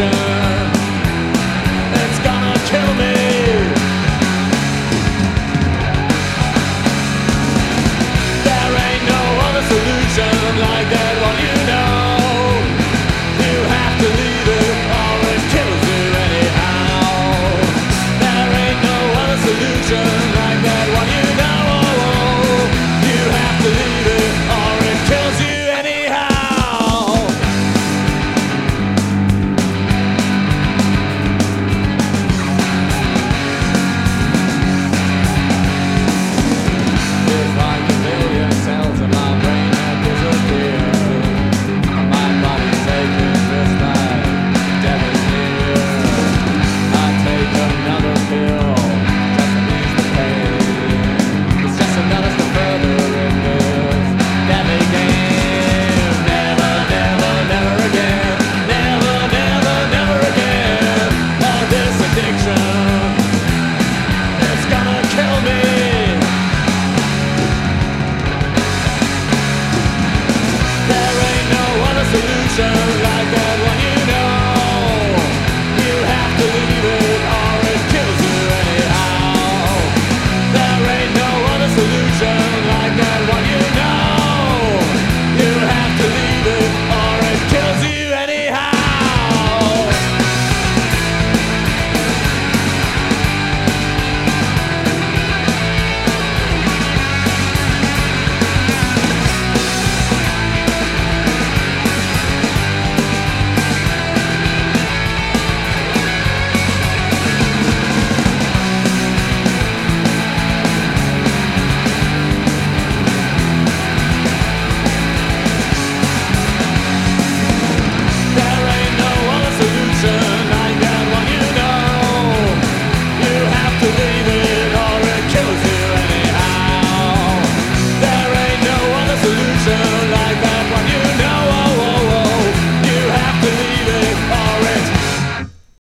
ocean.